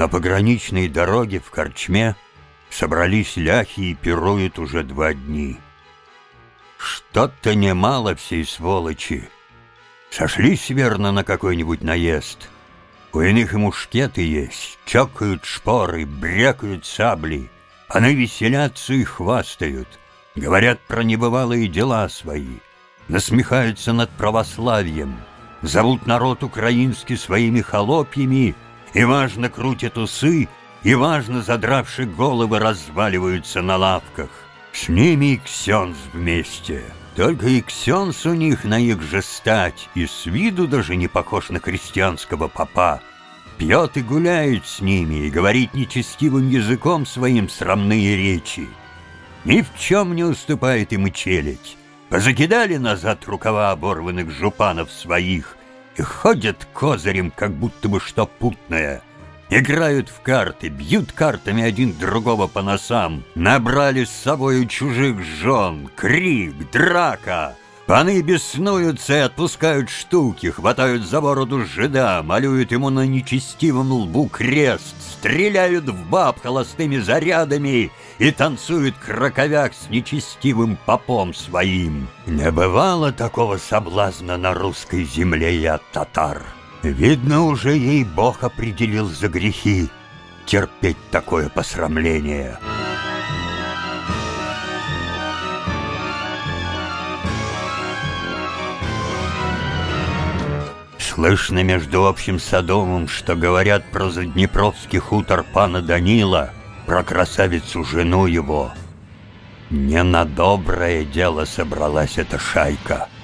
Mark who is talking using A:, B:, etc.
A: На пограничной дороге в Корчме собрались ляхи и пируют уже два дни. Что-то немало всей сволочи. Сошлись, верно, на какой-нибудь наезд. У иных и мушкеты есть, чокают шпоры, брякают сабли. Они веселятся и хвастают, говорят про небывалые дела свои, насмехаются над православием, зовут народ украинский своими холопьями и важно крутят усы, и важно задравши головы разваливаются на лавках. С ними и Ксенс вместе. Только и Ксенс у них на их же стать, и с виду даже не похож на крестьянского папа. Пьет и гуляет с ними, и говорит нечестивым языком своим срамные речи. Ни в чем не уступает им и челядь. Позакидали назад рукава оборванных жупанов своих, ходят козырем, как будто бы что путное. Играют в карты, бьют картами один другого по носам, набрали с собою чужих жен, крик, драка. Паны беснуются и отпускают штуки, хватают за бороду жида, малюют ему на нечестивом лбу крест, стреляют в баб холостыми зарядами и танцуют краковяк с нечестивым попом своим. Не бывало такого соблазна на русской земле и от татар. Видно, уже ей Бог определил за грехи терпеть такое посрамление». Слышно между общим Содомом, что говорят про Заднепровский хутор пана Данила, про красавицу жену его. Не на доброе дело собралась эта шайка —